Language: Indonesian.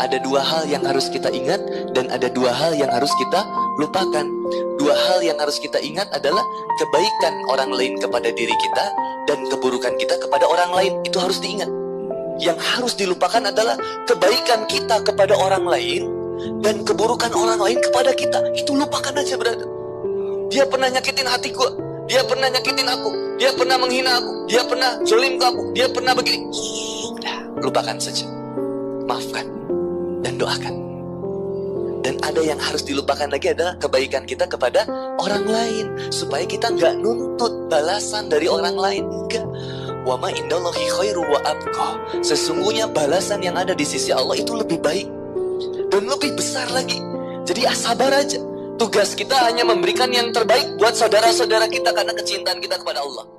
ada dua hal yang harus kita ingat dan ada dua hal yang harus kita lupakan. Dua hal yang harus kita ingat adalah kebaikan orang lain kepada diri kita dan keburukan kita kepada orang lain. Itu harus diingat. Yang harus dilupakan adalah kebaikan kita kepada orang lain dan keburukan orang lain kepada kita. Itu lupakan aja, brother. Dia pernah nyakitin hati gue. Dia pernah nyakitin aku. Dia pernah menghina aku. Dia pernah zolim ke aku. Dia pernah begini. Sudah, lupakan saja. Maafkan dan doakan. Dan ada yang harus dilupakan lagi adalah kebaikan kita kepada orang lain. Supaya kita nggak nuntut balasan dari orang lain. Enggak. Wa ma indallahi khairu wa abqa. Sesungguhnya balasan yang ada di sisi Allah itu lebih baik dan lebih besar lagi. Jadi ah, sabar aja. Tugas kita hanya memberikan yang terbaik buat saudara-saudara kita karena kecintaan kita kepada Allah.